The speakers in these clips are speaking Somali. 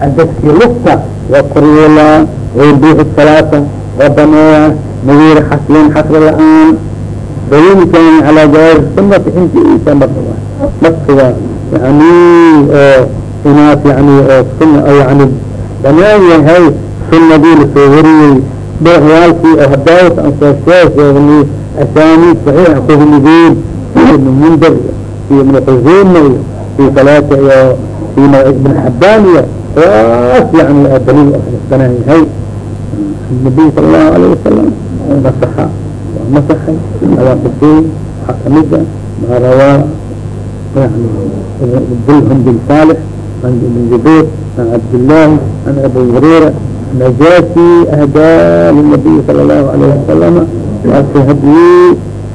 xadadkii lugta waa koryeelaa waybiixi salaata waa baneeya nadiir xaslin xasri la'aan daliilkan calaa jawaaz sunati intiisa marka markiga yani oo inaas yani oo suna yani banaan yahay sunadii la soo wariyey beecyaalkii oo hadaawat aan soo soo sheegnay asaaniid saxiixa kuhmideen ibn mundir iyo ibn khuzeyma iyo fi salaata iyo fi ibn xabaan iyo waas yani daliil banaan yahay nabiy sala allahu alayh wasalam masaxa waa masaxay adaa kusey waxaa kamida maa rawaa yani dilhum bin saalix an ibn zubayr an cabdillaahi an abi hurayra najasi ahdaa linabiy sala allahu alayh wasalama waase haddii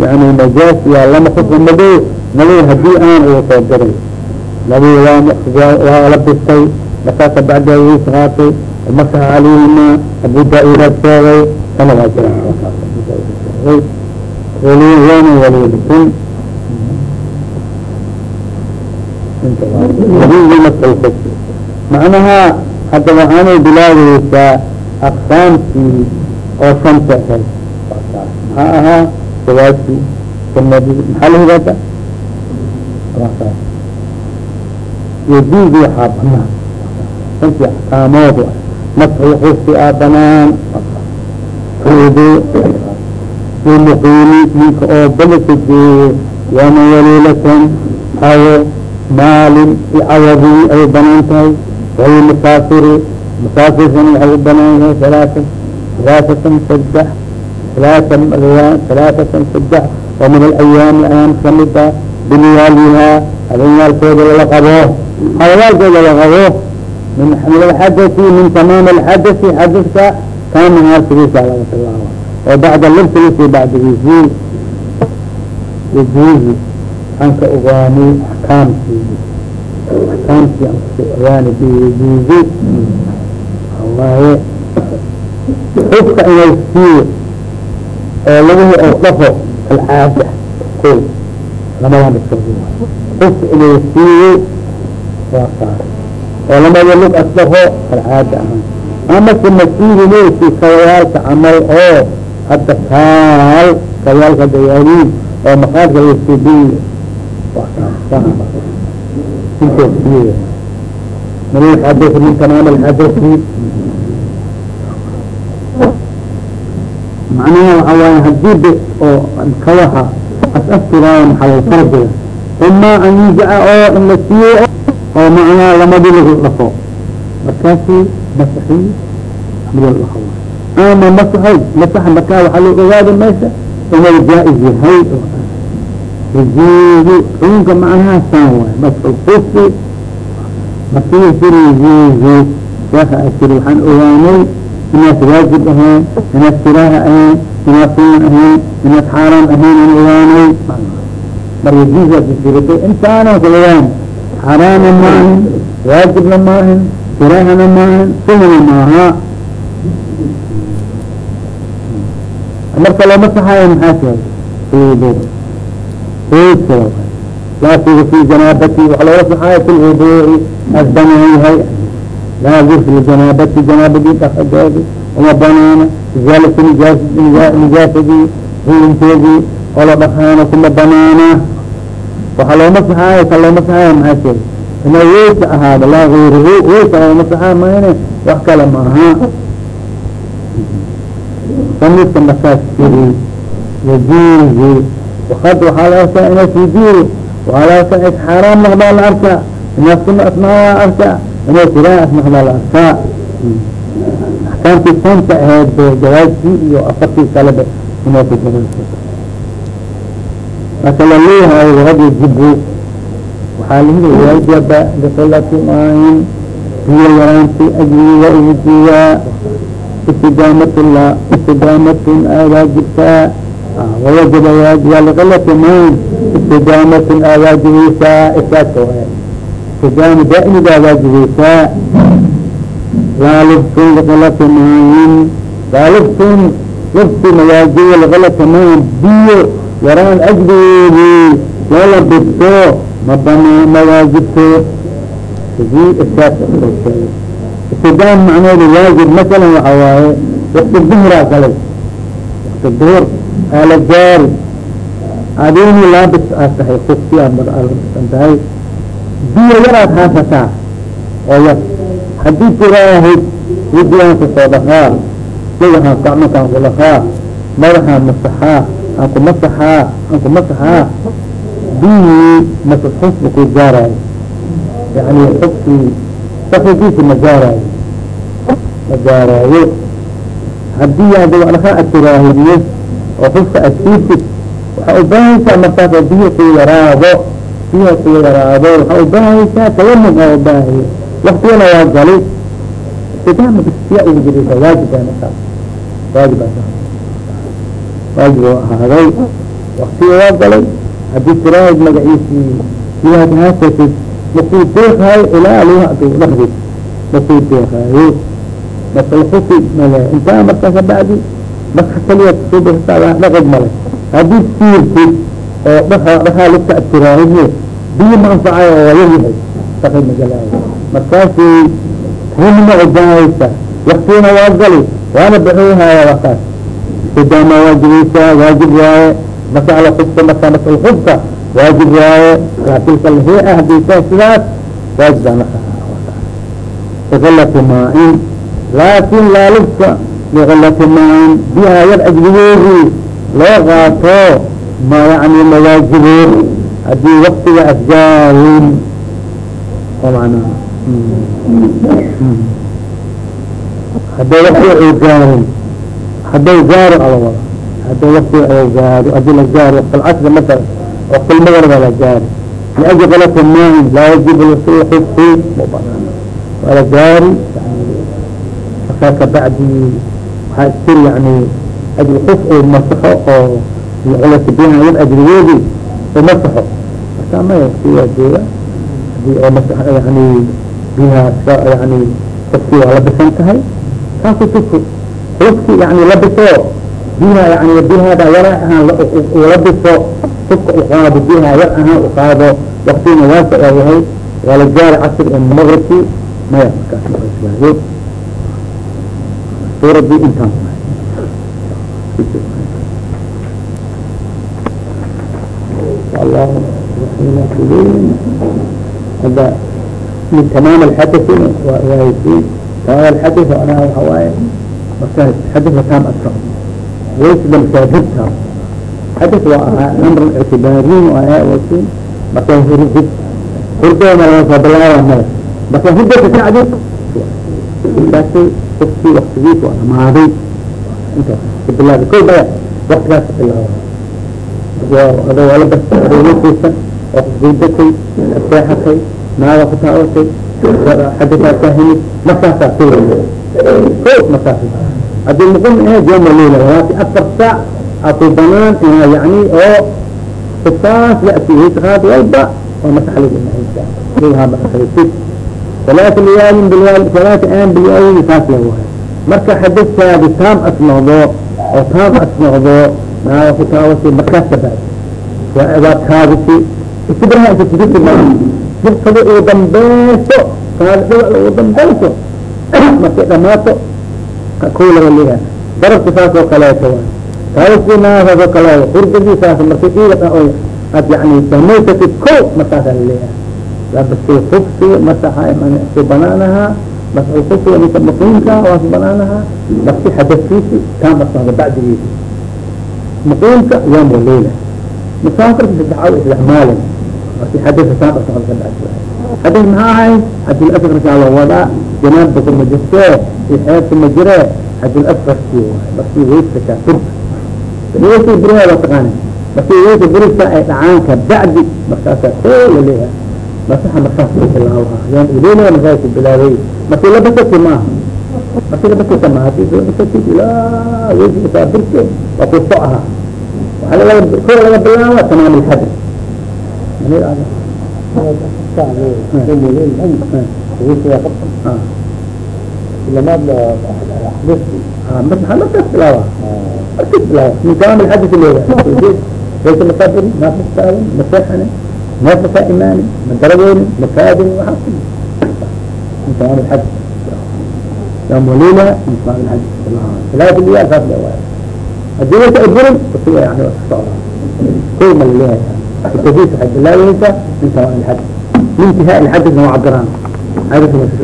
yani najaasi yaa lama kusma madow nabiga haddii aan uu soo diray nabiga waa la bistay. Markaasa bacda wiis qaatay masaxa calayhima abu daa-udaad sheegay waliyaana waliyalisin macnaha hadda waxaanay bilaabeysaa aqsaamkii oo shanta ahayd maxaa ahaa jawaabkii sunadii maxaa la yajuuzu waxaa banaan shantii axkaamood masxi xusi aa banaan fuudo muqiimi ninka oo balaka jeeye waama waliilatan hawo maalin icawadi ay bannaan tahay. Wahi musaafiri. Musaafirkana waxay u banaan yahay alaaa alaasatan saddex alaaa alaasatan saddex oo min alayaami ayaam kamida biniyaalihaa habeenyaalkooda lala qabo habayaalkooda la qabo min alxadai min tamaam alxadai xadadka kaana naarsigiisa laga bilaabo oo bacda labsigiisi bacdigiisi yajuuzi aan ka ogaanay axkaamkii axkaamkii aan kasi ogaanay biyajuuzi waaye xufka inay siiyo oo laguhi oo dhafo alcaada ko lamadan iskadi xufka inay siiyo waa saar oo lamada lug asdafo alcaada ahaan amase masiirineysi kawayaalka camal oo hadda kaal kawayaalka dayaaliin oo maqaadka lasibiy intoosiy min alxadai min tamaam alxadai macnaha waxa waaye haddii b oo kawaha as-asturaayo maxalal fardiga ima an yujaca oo in la siiyo oo macnaha lamadii lagu dhafo markaasi masaxi ama masaxay masaxa markaa waxaa loo ogaada meesha inay jaa-iz yahay. Yajuuzu xukunka macnahaasaan waay. Masxu kufi markii jiri yajuuzu sheeka asiri waxaan ogaanay inaas waajib ahayn inaas kiraaha ahayn inaas sunna ahayn inaas xaaraam ahayn aan ogaanay asiritay intaanan ka ogaan xaaraana maahin waajibna maahin kiraahana maahin sunana maaha marka loo masaxaayo maxaa sheegay wudu laakiga fi janaabati waxa loola saxaayo fi lwuduuci asbanaan yahay laakin fi janaabati janaabadii dhaqadeedi uma banaana izaalati nijaasadii hulinteedii oo la dhaqaano kuma banaana waxaa loo masaxaayo ka loo masaxaayo maxaa sheegay inay weysa ahaado laa gayruhu weysa loo masaxaa mayne wax kale maaha sanidka markaas iri yajuuzu wakad waxaa la arkaa inaas wujuub waxaa la arkaa is xaaraam naqdaa la arkaa. Inaas kuna asnaa la arkaa. Inaas ilaah asnaqdaa la arkaa axkaamtii shanta ahayd be jawaabkii iyo afartii kaleba inaa bedelays marka la leeyahay wahada jibu waxaa lahi wajaba biqilati maayin biyo yaraanti ajri waa ugu jiiyaa istidaamatla istidaamatun aa waajibtaa wawajaba liqilati maayin istidaamatun aa waajibeysaa isaas istidaama daa'imigaa waajibeysaa laa lubsun likalati maayin laa lubsun lubsi magaajiyo likalati maayin biyo yaraan ajdeedii loola bidto mabanaa magaajibto istidaan macneedu waajib masalan waxa waaye wakti duhraa kalay wakti duhur aala jaari adeeni laabis aad tahay kufti aad tahay biyo yaraad haasataa oo yar haddii tiraahid widiaan ku soo dhakaa lugahaan gacmakaan ku dhakaa madaxaan masaxaa aan ku masaxaa aan ku masaxaa biyii masa xusba ku gaaraayo yani xubkii safigiisi ma gaaraayo ma gaaraayo haddii ad dhakaa ad tiraahidiyo oo xuska ad siitid waxaa ubaahaysaa markaas oo biyo ku yaraado biyo ku yaraado waxaa ubaahaysaa tayamum aa ubaahiyo waktigana waa gali istidaama bistiya ugu jiraysa waajib aa markaas waajib aa waajib oo ahaaday waktiga waa galay haddii tiraahid magaciisii biyaad haasatid makuu deeqaayo ilaa luha aduu dhaqdid makuu deeqaayo masalxuki male intaa markaa kabacdi marka kaliya kusuubaa dhaqid male haddii siirtid oo dha dhahaa lugta ad tiraahidne biyo ma anfacayo oo yaryahay dhaqid magalaayo markaasi taynima ubaahaysa waktigana waa gali waana baxoohaya wakaas istidaama waajibaysaa waajib waaye. Masala xubka markaa masal xubka waajib waaye. Alaa tilka alhia haddii taa sidaas waajib baa markaa biqilati maa-in laakin laa lubka biqilati maa-in biyaha yar ajligeedii loo qaato ma yani mawaajiboon haddii waktiga asgaarin oo manaa hadday waktiga u gaarin hadday gaaro ala wada hadday waktiga ay gaaro haddii la gaaro waqtilcasri marka waqtilmagraba la gaari liaji qalati maain laa yajibu lxufi waa la gaari markaa kabacdi waxaa istir yani ajri xuf oo masaxo oo yar ajrigeedi oo masaxo. Markaa maya waktigaa jooga haddii oo mas yani biyaha yani xufkii waa labisan tahay kaasu tuku xufki yani labiso biyaha yani biyahaada yara ahaan labiso xufka uqaado biyaha yar ahaan uqaado waktigana waasa oo yahay waa la gaari casr maqribki maya markaas maslaayo suuradii intaan الله min tamaam alxadai waa riwaayaysiin tamaam alxadai macnaha waxa waaye marka xadafka taam adka waysdan kaadibta xadas waa ahaa amran ictibaariin waayawaysiin marka hurdi hurdeena lagasoo bilaaba male marka hurdata kacdi intaasay qofkii waktigiisa waa dhamaaday inta bilaaba kow baya waktigaas bilaaba adoo waa la bas adoo la kuusan oo qofkii datay seexatay naaga ku taawatay xadakaa kahimid markaasaa ku ko markaas haddii muqim ahayd yoma leila walaaki afar saac aa ku banaan inaa yani oo kufaas yati itiqaad walba oo lugahaa masaxlaysid salaata liyaalin bilyaal aan bilyaalin saas la wahay marka xadadkaadi taam as oo taam as noqdo ku taawatay markaas kabacdi waa kaadisi istibraha inta jidkada uu dambayso aadhibc uu dambayso markay dhamaato ko laga leeyahay darabka saas oo kaleeto way taabasina saas oo kale hurgadii saas markay iiga ah oy ad yani samaysatid ko markaasaa la leeyahay labasay khubsiga masaxa su banaanahaa basxu khubsiga ninka muqiimka waa banaanahaa basi hadafkiisi kaan basnaada bacdigiisi muqiimka yaamoo leyla musaafirka saddex aw maalin xadis maxaa ahay xadil asfarkaa la wadaa janaabka kuma jirte xeebka ma jire xadil asfarki waay marki weyska kaafurka weyska buriha waa taqaana marki weyska burisa ay dhacaan bacdi markaasaa koo la leeyahay masaxa markaas ku bilaabaha yaan uleynaya markaas bilaabay marki labasati maaha marki labasata maaha haddii ilaa weyska kaafurke waa ku so ko laga lxadr markas bilaaba bilaaba tamaam lxadr leeyahay laysa masaafirin maafastaadan maseexani neefasa imaani madarageyni makaadin waxaa min tamaam alxaj yom walila min tamaam alxaj ilaah liya saas le waay hadii wasa burin usiga yani waa kasocda kow ma laleeyahay التوفيق حد ftadiis waxay bilaabaysaa min tamaam اxad mintihaa xadina waa cabiraan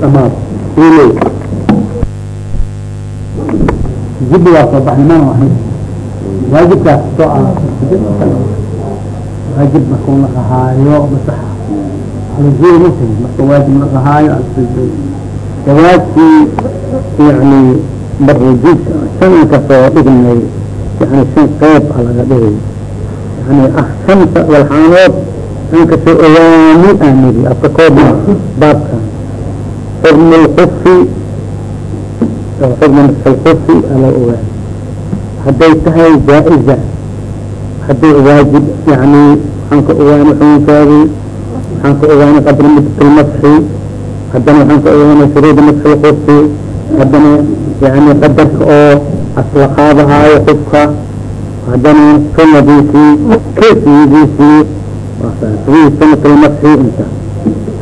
damaad l jib waa soo baxnimaan ahayn waajibkaas soo waajib marka la rahaayo masax alzul mutay marka waajib la rahaayo dawaadkii yani barjidka shan ka soo dhignay yani shan qeyb a laga dhigay yani axkamka walxaanood aan ka soo ogaani aanidi baabka xurm lkufi xurma masxlkufi ala ogaani hadday tahay jaa-iza hadday waajib yani waxaan ka ogaani xuunkaadi waxaan ka ogaani qabla muddat lmasxi haddana waxaan ka ogaani shuruuda masxi haddana yani qadarka oo asla qaadahaayo haddana sanadiisii kayfiyadiisii sanat almasi inta.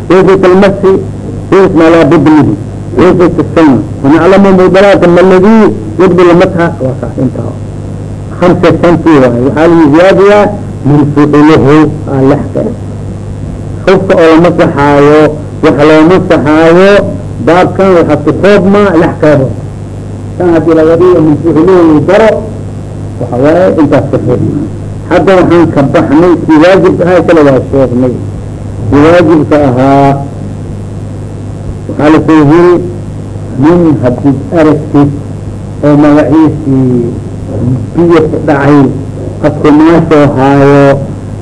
Kayfiyat almasi kayfna laa bud minhu kayfiyat الsana wanaclamu mudalaata ma ladii yaqbil masha waa sax inta. Hamsa shanti waay waxaa lagu ziyaadiyaa min ficluhu alexka xufka oo la masaxaayo waxa loo masaxaayo baabkan waxa ku koobma lexkeedo kan waxa waaye intaas ka fir hadda waxaan ka baxnay kii waajibka ahaa kale waa sheegnay. Kii waajibka ahaa waxaa la soo yiri nin hadid aragtid oo magaciisii biyo ku dhacay qadku maasoo haayo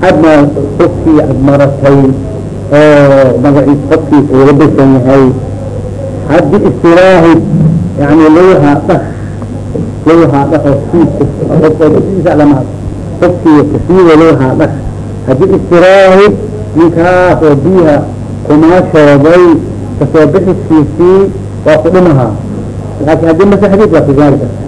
adna qofkii ad maratay oo magaciis qofkii uga bisan yahay. Haddii istiraahid yani lugaha dhak lugahaa dhak haddii istiraahid ninkaas oo biyaha kumaashooday ka soo bixiskiisii waa ku dhimahaa laakin haddii masaxdiis waa kagaari karta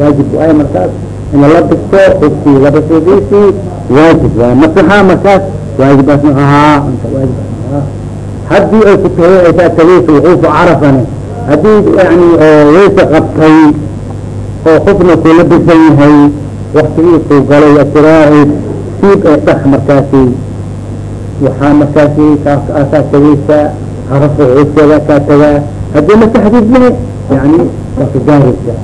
waajib waay markaas in la bisto qofkii labasidiisii waajib waay masaxa markaas waajibaas ma ahaa ahaa haddii ay ku tahay ay taa tagaysa wuxuufu carafane haddii yani oo waysa qabtay oo qofna kula bisan yahay waktigii ku galay asiraahid siib ee dhak markaasi. Waxaa markaasi kaa tagaysa carafo xuuskeeda kaa tagaa haddii masaxdidne yani waa ka gaaraysa.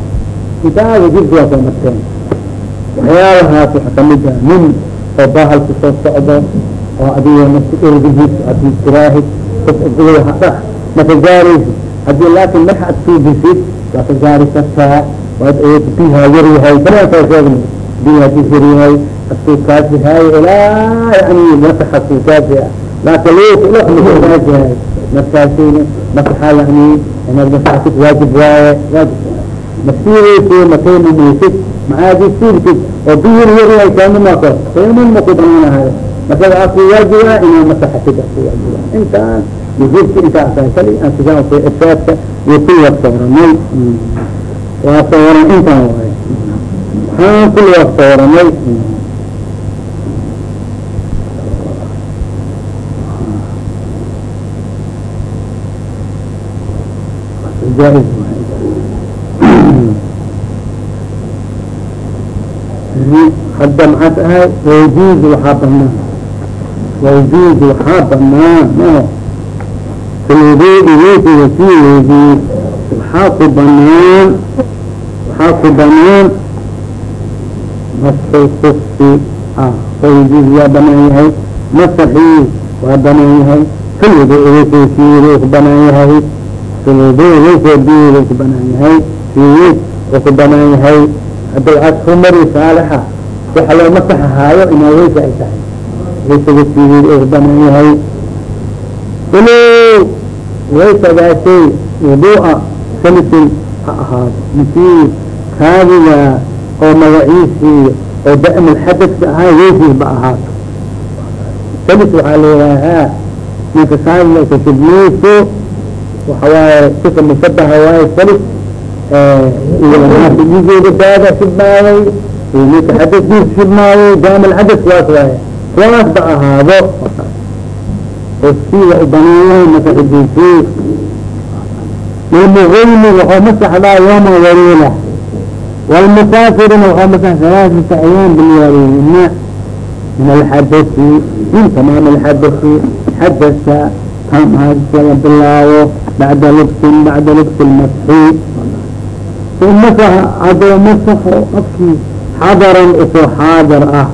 Intaa wajibka waa soo marteen. Waxyaabahaas waxa ka mid ah nin oo bahal ku soo socdo oo adiga nafsi ergihiis haddii tiraahid qof dhak maka gaaraysa haddii laakin marx ad suubisid waa ka gaari kartaa waad biha yar yahay banaankaa sheegna biha haddii yar yahay asuu kaasi haayo ilaa yani masaxa suu kaasi ah laakin yahay markaasina masaxa yani inaad masaxatid waajib waaye waajib masiireysi makaynamaysid macaadi siirkid oo biyar yar yahay kaamimako kayman maku banaanahayo masaga aku waajiba inaa masaxatid aku waajiba intaan wajibka intaa asaa kali ansigaa irsaadka iyo kul waa sooranay waa sooran intaan waaye waxaan kul waa sooranay. Hadda maxaad ahay wayjuuz waxaa banaan. Wayjuuz waxaa banaan no. Filwuduui weysiga sii weydiye waxaa ku banaan waxaa ku banaan masxu kufi ah wayjuuz waa banaan yahay masaxii waa banaan yahay sii ku banaan yahay biyeeda ku banaan yahay sii oo ku banaan yahay. Hadday ku mari saalixa waxa loo masaxahaayo inaa weysa ay tahay. Waysaga siigeed oo banaan yahay ilo waysagaasay wuduu'a salisin ha ahaado misii kaadiga oo magaciisii oo da'mul xadadka ahaa weysiis ba ahaato. Salis waxaa leeyahaa ninka kaadiga kasibnayso waxawaaye sika musabaha waaye salis dhigeeda daada sibaaday ninka xadadkiis shubmaayo jaamil xadad kuwaas waaye kuwaas ba ahaado. Oskiga u banaayahay masaxdiisi lilmugaymi waxuu masaxdaa yoma waliila waxuu masax salaasata ayaam bilyaalina min alxadasi min tamaam alxadasi xadasa tam laga bilaabo bacda lubsin bacda lubsi lmasxi masaxa hadoo masaxo afkii xadaran u soo xaadar ah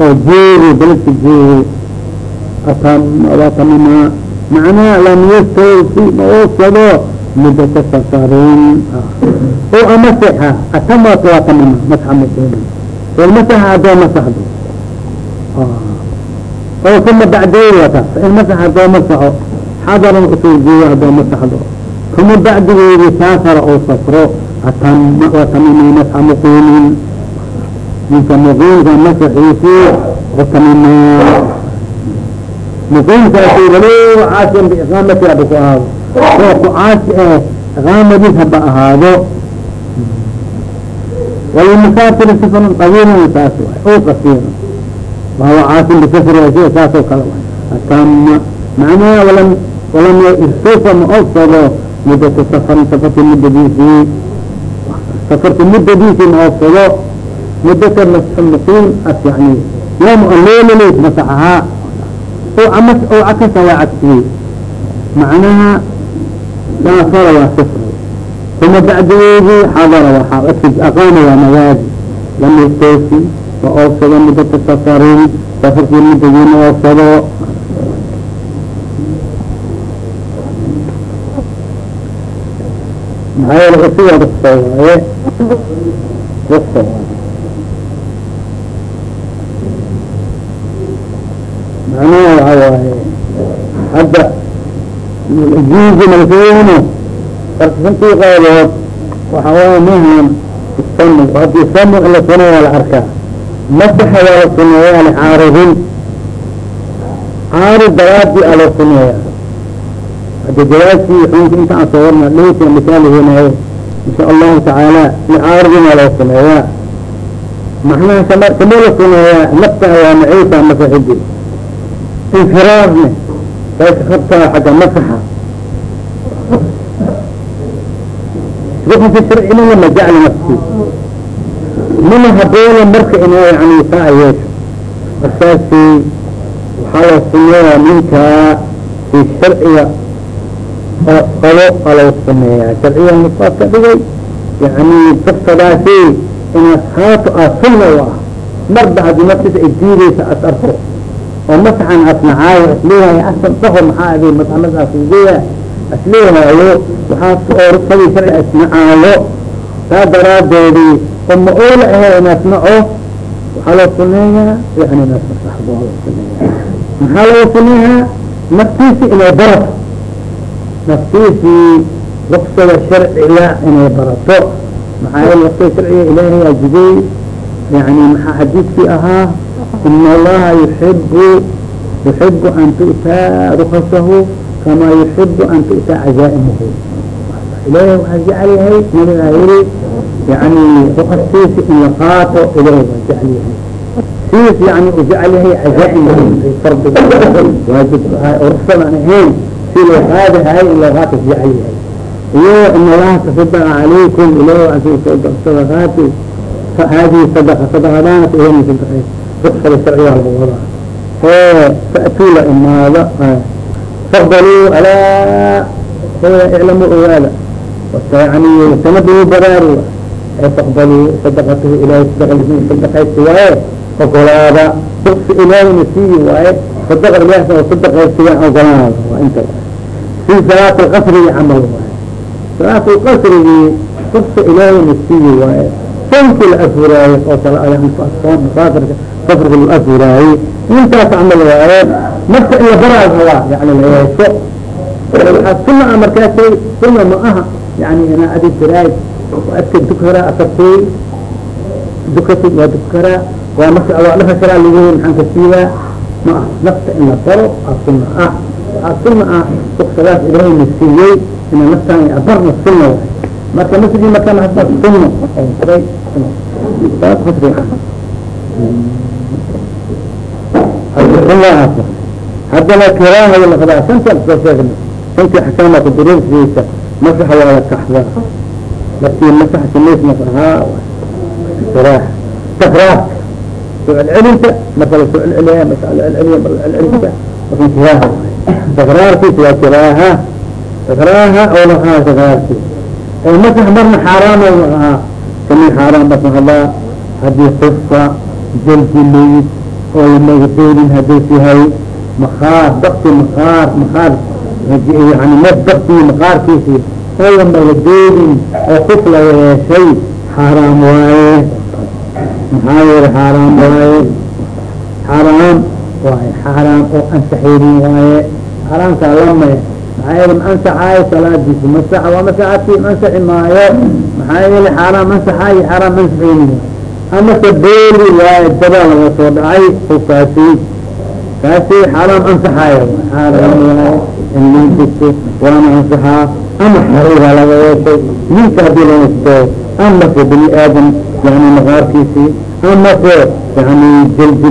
oo jeeri dalka jeeri atamima macnaha lam yastawfi maoofsado mudata safarin o amasexa atamat waa tamima masxa masena masaxa hadoo masaxdo oo kuma bacdeed wata fain masax hadoo masaxo xadaran u soo jeeyo hadoo masaxdo kuma bacdigeedi saafara oo safro atama watamima masxa muqimin ninka muqiimka masaxiisi watamima muqiimkaasi walo caasiyan ku ahaado oo ku caasi eh iqaamadiis haba ahaado walmusaafir safaran qabiilan saas waay o qasiira wahuwa caasim bisafri sida saas oo kale atama macnaha walam walam istufa ma oofsado mudata safarin safarti muddadiisii safarti muddadiisii ma oofsado mudata muqiim as yani yoom aloolaleys masaxahaa o amas o cakasa waa cagsiyey macnaha saafara waa safray uma bacdigeedii xadara waa aqaama waa magaadi lam yastoofi wa oofsado mudata safarin safarkii muddadiina oofsado maxaa yeele ruksa waaye ruksa waaye waxa waaye hadda jiizi malfeyno farsantii qaybood waxa waaye mahan isanu haddii sanu la suno waa la arkaa. Masaxa waa la suneeyaa licaaridin caarid daraadii aa la suneeya hadi jawaabkii xunka inta aan soo warna dheysa misaalihinaye insha allahu tacaala licaaridin waa loo suneeyaa macnaha kama la suneeyaa nafta waa maciisa masaxidi infiraarne qabtaa xagga masaxa rukunka sharcina lama jecla nafti mana haboona marka inaa yani saa yeesho markaasi waxaa la sumeeyaa ninkaa si sharciga oo qabo loo sameeyaa sharcigan waa ka dhigay yani daftadaasi inaad haato aa sunna u ah marba haddii naftiisa ay diideysa as arko oo masaxan asnacaayo asleeyahay asan daho maxaa adi masamada asgeeya asleehaayo waxaa oo ruksadii sharci asnacaayo taa daraadeedii oo ma oola ahe inaad naco waxaa loo suneeyaa yani suneeya maxaa loo suneeyaa naftiisi inay barato. Naftiisii ruksada sharciga inay barato. Maxaa yeele ruksada sharciga ilaahay ajibey yani maxaa xadiidkii ahaa in allaha yuxibu yuxibu an tu'taa rukasahu kama yuxibu an tu'taa cazaa'imuhu ilahay waxaa jecel yahay nabigaa yiri yani rukastiisi in la qaato ilahay waa jecel yahay siis yani u jecel yahay cazaaim aan ahayn si loo qaadahay in loo qaato jecel yahay iyo in allaha tasadaqa calaykum ilahay sadaqaati hadihi sadaqa sadaqadaana ilahay sadaqay ruksada sharciga lagu wadaa ee fa'tuu la imaada faqbaluu alaa iclamu ogaada. Yani sanadu baraaru faqbaluu sadaqatahu ilahay sadaqaysi waaye ogolaada. Ruksi ilaahayna siiyi waaye sadaqa ilaah oo sadaqaysi waa ogolaada waa inta fi salaat alqasrigi camal waaye. Salaat alqasrigi ruksa ilaahayna siiyi waaye sonkii la afuraayo oo musaafirka safarka la afuraaye intaas camal waaye marka in la baraa rabaa yani la yeesho waxaa suna markaasay suna ma aha yani ina adi tiraay adka dukaraa asartay dukatid waa dukaraa waa marka waa dhafa karaa lagu maxaan ka siidaa ma aha nafta in la baro aa suna ah waxaa suna ah ruksadaas ilaahayna siiyey ina naftaan abarna suna marka masjid markaan hadda sunno oo ah haddana kiraaha laqadaa santa soo sheegna santii axkaamaka duruursiisa masaxa waa la kaxdaa markii masaxa samays masahaa kiraaha takraar soo celcelinta marka la soo celceliya marka la celceliya mar celcelinta marka kiraaha takraarkiisa waa kiraaha takraaha oo lahaa takraarkiisa oo masax marna xaaraama ahaa kami xaaraam marka hadaa haddii kufka jaldi layid oo lamagabeelin hadus yahay makaar dakti makaar makaar yani mad dakti makaarkiisi oo lamagabeelin oo kuf la yeeshay xaaraam waaye maxaa yiri xaaraam waaye xaaraam waaye xaaraam oo ansaxeynin waaye xaaraamkaa lama maxaa yeli ma ansaxaayo salaadiisi masaxa waa masaxati ma ansaxi maayo maxaa yeli xaaraam ansaxaayo xaaraam ma ansaxeynin amase beeli waaye daba laga soo dhacay kaasi kaasi xaaraam ansaxaayo linkisto waana ansaxaa ama xariira laga yeeshay ninka haddii lasto amase bini aadam yani maqaarkiisi amase yani jaldi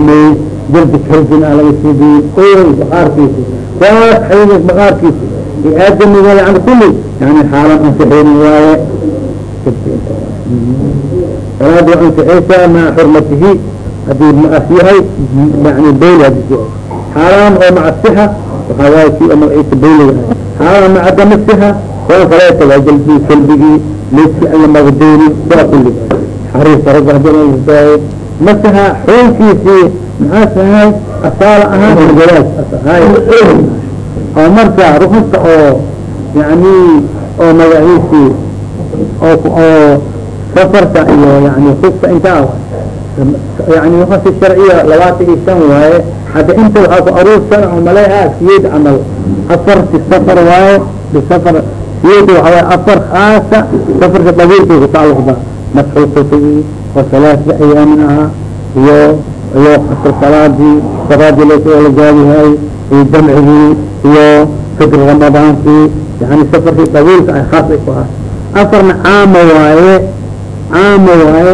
jaldi kalbin a laga sidiy oy maqaarkiisi kaas xariir maqaarkiisi aadamiga yani kuli yani xaaraam ansaxeyni waaye salaada waa ansaxeysaa maca xurmatihi haddii maas yahay yani bayl xaaraam oo maca sixa waxaa waaye si oo magaciisa bayliga xaaraam maca dama sixa kuwan kaleeta waa jalbi kalbigii leyski alla magdeyni waa kuli xariirka ragga haddii laay masaha xoonkiisii maxaa tahay asaala ahaan jawaaz hay oo marka rukuska oo yani oo magaciisi oo oo safarka iyo yani kufka intaa yani rukuska sharciya labaatan iyo shan waaye hadda inta waxaa ku aruursan oo maleha siyeed camal. Afarti safar waaye bisafar siyeed waxa waaye afar khaasa safarka dabiilkay kutaaluqda masxul kufigi oo salaasa ayaamin ahaa iyo iyo asr salaadii salaadii la soo la gaadihay iyo jamcigii iyo fikr ramadaankii yani safarkii dabiilka ay khaas ay ku ah afarna caama waaye caama waaye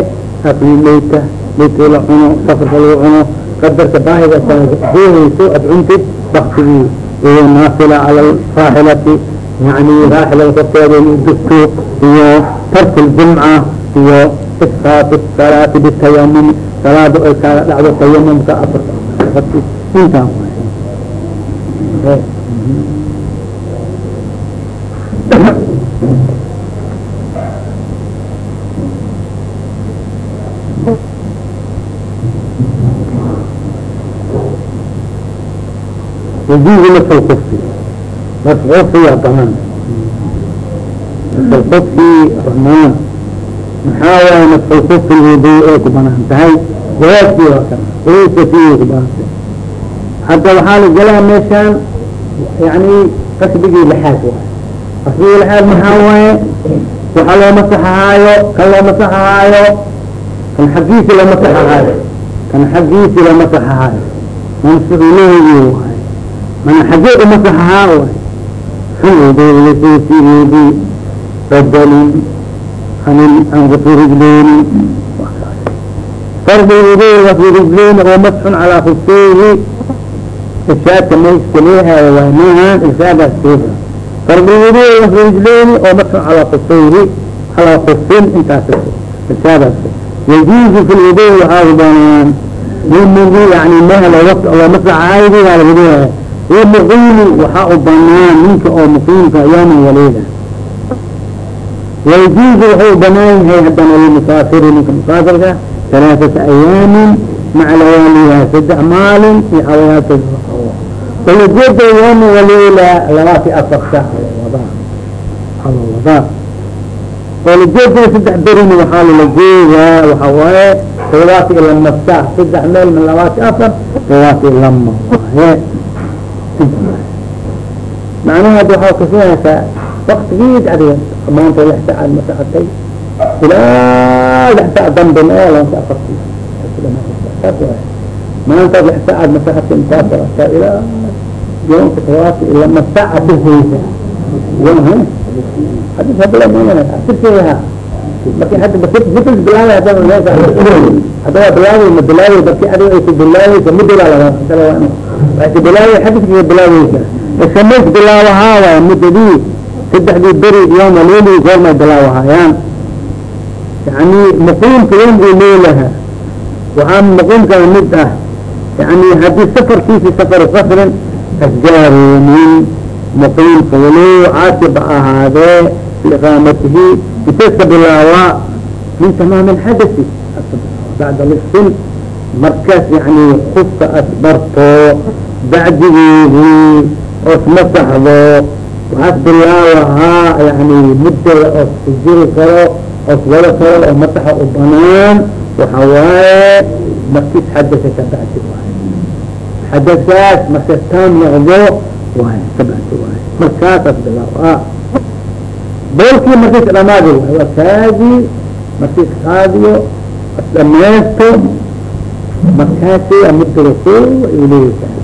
akli leyta leyta la cuno safarka lagu cuno qadarka baahida doonayso ad cuntid baktigii iyo naafila cala raaxilati yani raaxilada korteeda dusto iyo tarki ljumca iyo isqaat salaati bitayamum salaada ay kaaga dhacdo tayamumka afarka intaan waay يجوز نفس الخف نفس الخف banaan نفس الخف banaan maxaa waay nafs الخف الوضوء ay ku banaan tahay jawaabkii waa kana laysa fihi ku banaan hadda yani qasbigii lixaad waay qasbigii lixaad maxaa waaye waxaa loo masaxahaayo kan loo masaxahaayo kan xaggiisi loo masaxahaayo kan xaggiisi loo masaxahaayo mansuxulahigi waay mana xagee umasaxahaa waay xuludoolasoosigedi badalin anin an gafi rijleyni fardi gafi rijleyni oo masxun calaa khufeyhi irsaadka magaciisa leehayo waa noocan irsaadaas jooga farduuriya rujleyni oo marka calaa khusayri calaa khusin intaas irsaadaas yajuuzu fi lwuduu'i waxaa banaan lilmudu yani mehel waa marka caayidi waa leeyahay wmuqiimi waxaa u banaan ninka oo muqiimka yawma waliila wayajuuzu wuxuu banaan yahay haddana limusaafiri ninka musaafirka alaaثata ayaamin maca layaaliha saddex maalin iyo xawayaalkeeda ويجوز يوم وليلة لواتي أفر شهر الوضاء على الوضاء ولجوز سد برين وحال لجوزة وحواي لواتي إلى المفتاح سد أعمال من لواتي أفر لواتي إلى المه معناها دو حاو كسيها وقتigii dhacday maanta lix saacaad ma sacatay ilaa lix saac dambe meel anta saacaad ma sacatay intaa socota ilaa yoonka tawaati lama saaca dheheysa hadis habla mana asirkeeha marki hadda bs bilaabay hadda waa bilaabay ma bilaabay marki adiga ay ku bilaabeysa muddaa laga waay ku bilaabay xadiska bilaabeysa samays bilaabahaa waay muddadii saddexdii beri yooma leeli goormay bilaabahaayaan yani muqiimka yom u leelaha waxaa muqiimka mid ah yani haddii safarkiisi safar safrin asgaaroonin muqiimka walow caasiba ahaadee liqaamatihi inteeska bilaabaa min tamaam alxadasi bacda lisin markaas yani kufka asbarto bacdigeedii oos masaxdo waxaas bilaabahaa yani muddada oos ku jiri karo oos wada karo oo masaxa u banaan waxa waaye markis xadasa kabacdi waay xadasaas markas taam noqdo waay kabacdi waay markaasaas bilaaba boolkii markis dhamaadi waay waa kaadi markis qaadiyo as dhamaysto markaasi ay leeysaa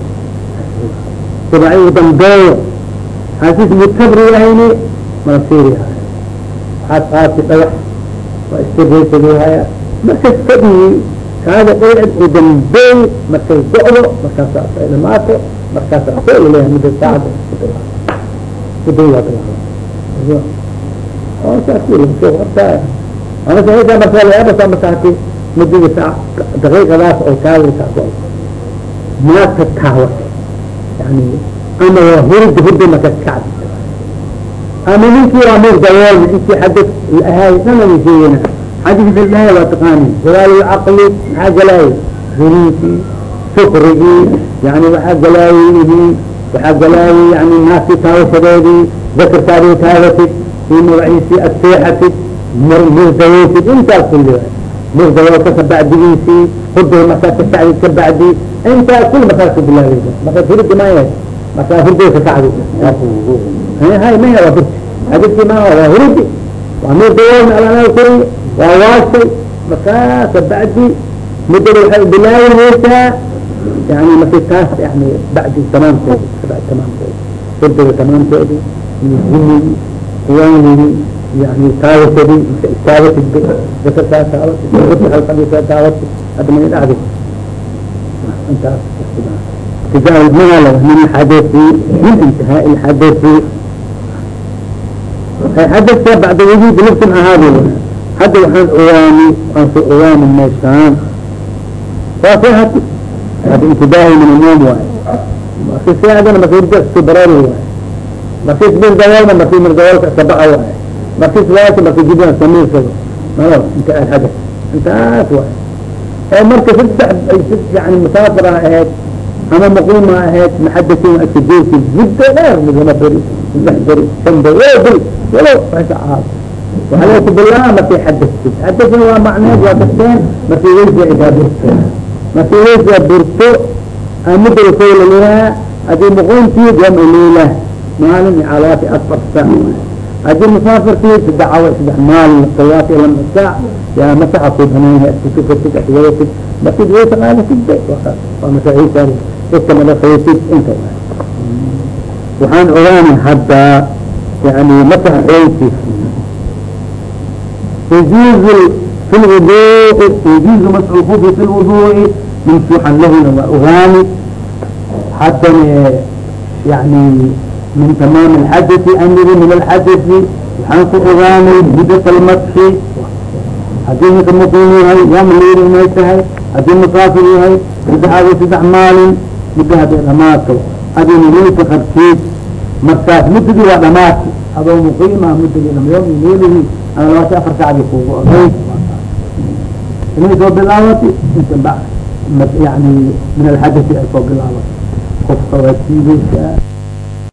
subaci u dambeeyo haasis mutabri yahayni mala fiirihayo waxaad qaati dhagax waa istiraysadihaya markas fadhigi kaada dhaycid u dambeey markay go'do markaasa ay dhamaato markaasa ko la leeyahay mudda saacda mudda waa bilaaba oo saas lagasoo qortaaya amase haysaa markaa laabasa masaati muddada saac daqiiqadaas oo kaada kaa go'do maata taawata yani ama waa hurda hurda marka kacdi ama ninkii waa mur dawoolna intii xadad ahaay dhan lama xadis ilahay waa taqaani lcaqli maxaa galaaye hurinkii sukrigii yani waxaa galaaye waxaa galaaye yani naaftii taawashadeedii dakarkaadii taagatid i magaciisii murdaweysid intaas kulli murdawoolka kabacdigiisii hurda markaa ka kacdid kabacdi intaas kul markaas ka bilaabeysa markaad hurida maaya markaa hurday ka kacdi hay maya waa burti xadidkii maa waa huridi waa murdawoolna alanaa kuri waa waashay markaas kabacdi muddada waxay bilaabinaysaa yani marki taas yani bacdi tamaamkeedi bacdi tamaamkeedi hurdada tamaamkeedi iyo zinigi kuwaanigi yani taawashadii maka istaagatid dakarkaa taawatid urta halqadiisa taawatid hadda mana dhacdi intaas اتجاه المغلبة من الحدث من انتهاء الحدث حدث بعد وجود لبس هذا hadda waxaan ogaanay waan soo ogaanay meeshaan waafihad hada intibaahi min anoom waay marki siadana marki hurda iska baraari waay marki mirdawoolna marki mirdawoolka iska baca waay marki siwaasha marki jibna samiirsado malo inta alhadaf intaas waay oo marka saddex yani musaafir ahayd ama muqiima ahayd maxadasin waa iska joogti muddo dheer midlama beri saddex beri shan beri walo beri walo meesha ahaado waxaa ku bilaa markay xadastid xadasna waa macneed waa kasteen markii weysiga idaa burto markii weysiga burto mudda wasoo lalihaa haddii muqoyntii jam lilah maalin calaati afar saac haddii musaafirkii saddex cawa saddex maalin sawaati lama saac yaa masaxa ku banayha iskutufatid aswadatid markid weysa qaadatid ba waa masaxiisaari iska madafaysid inta waxaan ogaanay hadda yani masaxa xoogtiis يجوز في الوضوء يجوز مسح الخف في الوضوء ممسوحا له وأغاني حتى يعني من تمام الحدث أنه من الحدث وحنك أغاني بدة المسح هذه مقيم هاي يوم الليل ما يتهي هذه مسافر هاي بدها وسدع مال بدها بإرماته هذه مليك خرسيس مركز مدد وإرماته هذا مقيمة مدد إلى يوم ليله ama labaatan afar sacdi kugu oday inay soo bilaawatay inta yani min alxadai ay soo bilaawatay qofka waa tiibaysaa